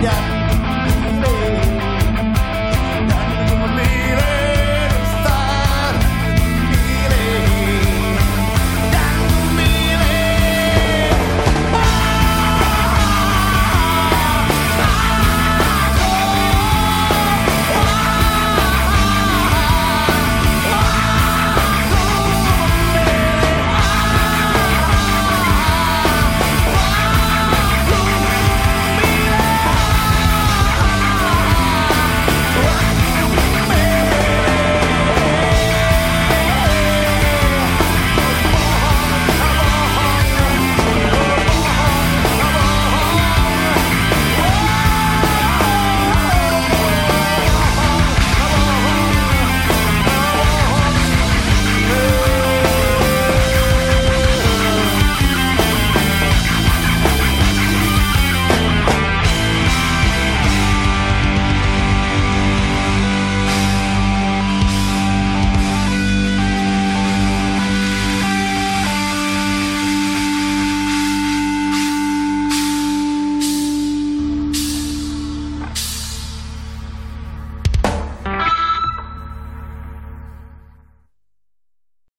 got